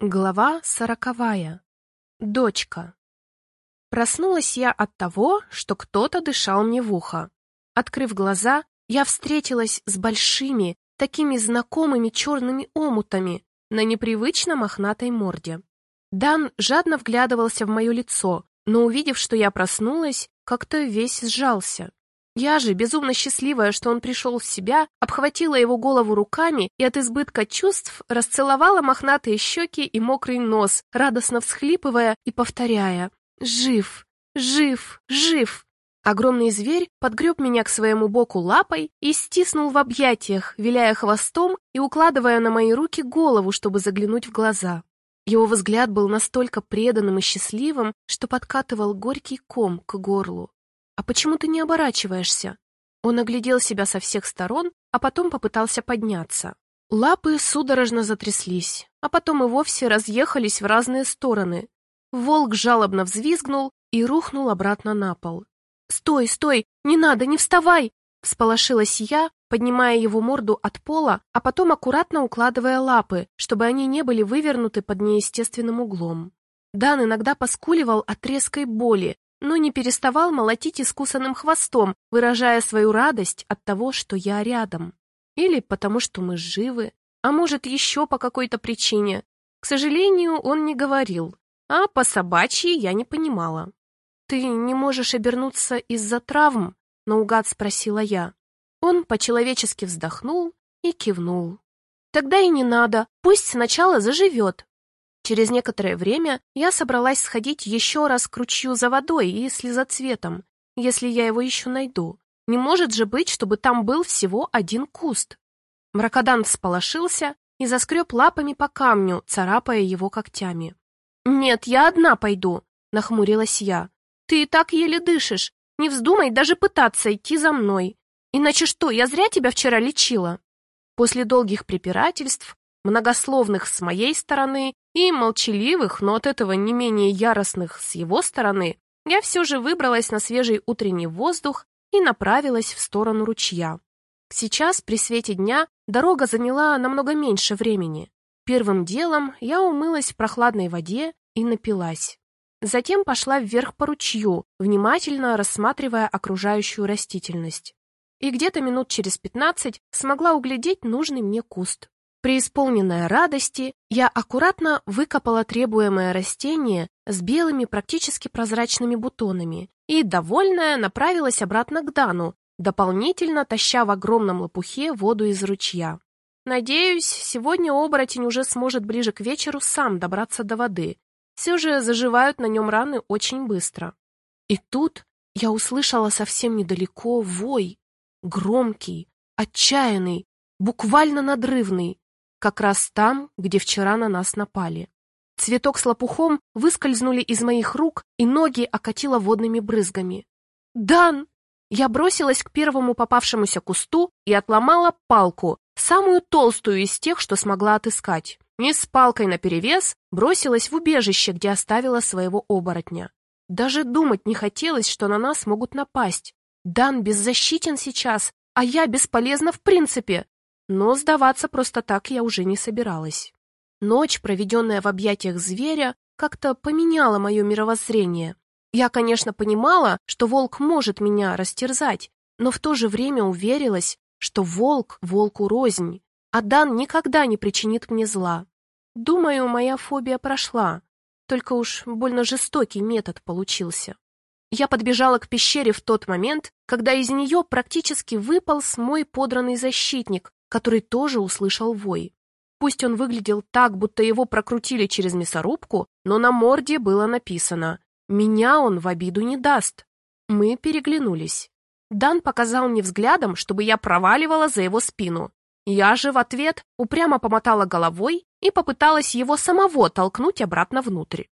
Глава сороковая. Дочка. Проснулась я от того, что кто-то дышал мне в ухо. Открыв глаза, я встретилась с большими, такими знакомыми черными омутами на непривычно мохнатой морде. Дан жадно вглядывался в мое лицо, но, увидев, что я проснулась, как-то весь сжался. Я же, безумно счастливая, что он пришел в себя, обхватила его голову руками и от избытка чувств расцеловала мохнатые щеки и мокрый нос, радостно всхлипывая и повторяя «Жив! Жив! Жив!». Огромный зверь подгреб меня к своему боку лапой и стиснул в объятиях, виляя хвостом и укладывая на мои руки голову, чтобы заглянуть в глаза. Его взгляд был настолько преданным и счастливым, что подкатывал горький ком к горлу. «А почему ты не оборачиваешься?» Он оглядел себя со всех сторон, а потом попытался подняться. Лапы судорожно затряслись, а потом и вовсе разъехались в разные стороны. Волк жалобно взвизгнул и рухнул обратно на пол. «Стой, стой! Не надо, не вставай!» Всполошилась я, поднимая его морду от пола, а потом аккуратно укладывая лапы, чтобы они не были вывернуты под неестественным углом. Дан иногда поскуливал от резкой боли, но не переставал молотить искусанным хвостом, выражая свою радость от того, что я рядом. Или потому, что мы живы, а может, еще по какой-то причине. К сожалению, он не говорил, а по собачьи я не понимала. «Ты не можешь обернуться из-за травм?» — наугад спросила я. Он по-человечески вздохнул и кивнул. «Тогда и не надо, пусть сначала заживет. Через некоторое время я собралась сходить еще раз к ручью за водой и слезоцветом, если я его еще найду. Не может же быть, чтобы там был всего один куст. Мракодан всполошился и заскреб лапами по камню, царапая его когтями. «Нет, я одна пойду», — нахмурилась я. «Ты и так еле дышишь. Не вздумай даже пытаться идти за мной. Иначе что, я зря тебя вчера лечила?» После долгих препирательств многословных с моей стороны и молчаливых, но от этого не менее яростных с его стороны, я все же выбралась на свежий утренний воздух и направилась в сторону ручья. Сейчас, при свете дня, дорога заняла намного меньше времени. Первым делом я умылась в прохладной воде и напилась. Затем пошла вверх по ручью, внимательно рассматривая окружающую растительность. И где-то минут через пятнадцать смогла углядеть нужный мне куст. Преисполненная радости, я аккуратно выкопала требуемое растение с белыми практически прозрачными бутонами и, довольная, направилась обратно к Дану, дополнительно таща в огромном лопухе воду из ручья. Надеюсь, сегодня оборотень уже сможет ближе к вечеру сам добраться до воды. Все же заживают на нем раны очень быстро. И тут я услышала совсем недалеко вой, громкий, отчаянный, буквально надрывный, как раз там, где вчера на нас напали. Цветок с лопухом выскользнули из моих рук, и ноги окатило водными брызгами. «Дан!» Я бросилась к первому попавшемуся кусту и отломала палку, самую толстую из тех, что смогла отыскать. И с палкой наперевес бросилась в убежище, где оставила своего оборотня. Даже думать не хотелось, что на нас могут напасть. Дан беззащитен сейчас, а я бесполезна в принципе. Но сдаваться просто так я уже не собиралась. Ночь, проведенная в объятиях зверя, как-то поменяла мое мировоззрение. Я, конечно, понимала, что волк может меня растерзать, но в то же время уверилась, что волк волку рознь, а Дан никогда не причинит мне зла. Думаю, моя фобия прошла, только уж больно жестокий метод получился. Я подбежала к пещере в тот момент, когда из нее практически выпал мой подранный защитник, который тоже услышал вой. Пусть он выглядел так, будто его прокрутили через мясорубку, но на морде было написано «Меня он в обиду не даст». Мы переглянулись. Дан показал мне взглядом, чтобы я проваливала за его спину. Я же в ответ упрямо помотала головой и попыталась его самого толкнуть обратно внутрь.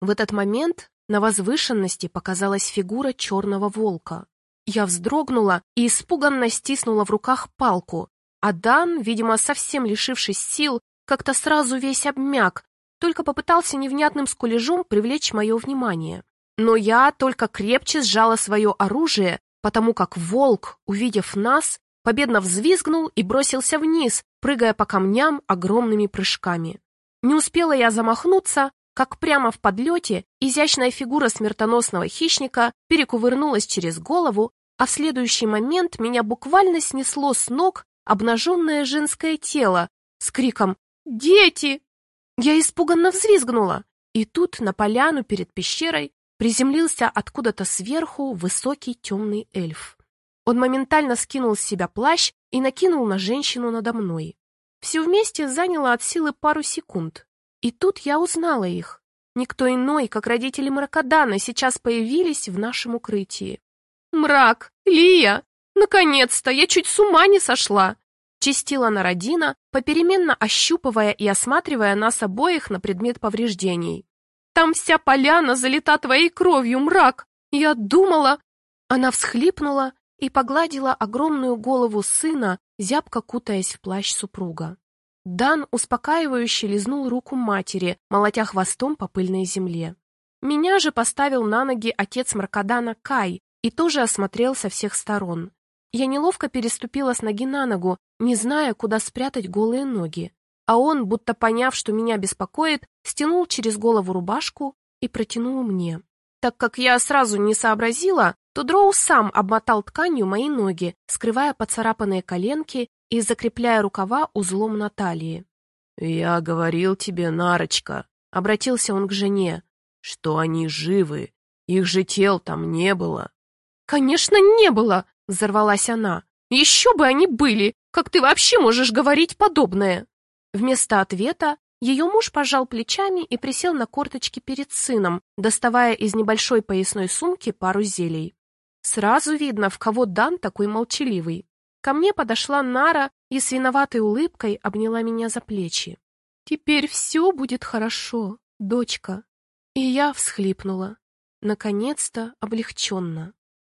В этот момент на возвышенности показалась фигура черного волка. Я вздрогнула и испуганно стиснула в руках палку, а Дан, видимо, совсем лишившись сил, как-то сразу весь обмяк, только попытался невнятным скулежом привлечь мое внимание. Но я только крепче сжала свое оружие, потому как волк, увидев нас, победно взвизгнул и бросился вниз, прыгая по камням огромными прыжками. Не успела я замахнуться, как прямо в подлете изящная фигура смертоносного хищника перекувырнулась через голову, а в следующий момент меня буквально снесло с ног обнаженное женское тело с криком «Дети!». Я испуганно взвизгнула, и тут на поляну перед пещерой приземлился откуда-то сверху высокий темный эльф. Он моментально скинул с себя плащ и накинул на женщину надо мной. Все вместе заняло от силы пару секунд. И тут я узнала их. Никто иной, как родители Мракодана, сейчас появились в нашем укрытии. «Мрак! Лия! Наконец-то! Я чуть с ума не сошла!» Чистила Народина, попеременно ощупывая и осматривая нас обоих на предмет повреждений. «Там вся поляна залита твоей кровью, мрак! Я думала...» Она всхлипнула и погладила огромную голову сына, зябко кутаясь в плащ супруга. Дан успокаивающе лизнул руку матери, молотя хвостом по пыльной земле. Меня же поставил на ноги отец Маркадана Кай и тоже осмотрел со всех сторон. Я неловко переступила с ноги на ногу, не зная, куда спрятать голые ноги. А он, будто поняв, что меня беспокоит, стянул через голову рубашку и протянул мне. Так как я сразу не сообразила, то Дроу сам обмотал тканью мои ноги, скрывая поцарапанные коленки и закрепляя рукава узлом на талии. «Я говорил тебе, Нарочка», — обратился он к жене, — «что они живы, их же тел там не было». «Конечно, не было!» — взорвалась она. «Еще бы они были! Как ты вообще можешь говорить подобное?» Вместо ответа ее муж пожал плечами и присел на корточки перед сыном, доставая из небольшой поясной сумки пару зелий. Сразу видно, в кого Дан такой молчаливый. Ко мне подошла Нара и с виноватой улыбкой обняла меня за плечи. «Теперь все будет хорошо, дочка». И я всхлипнула. Наконец-то облегченно.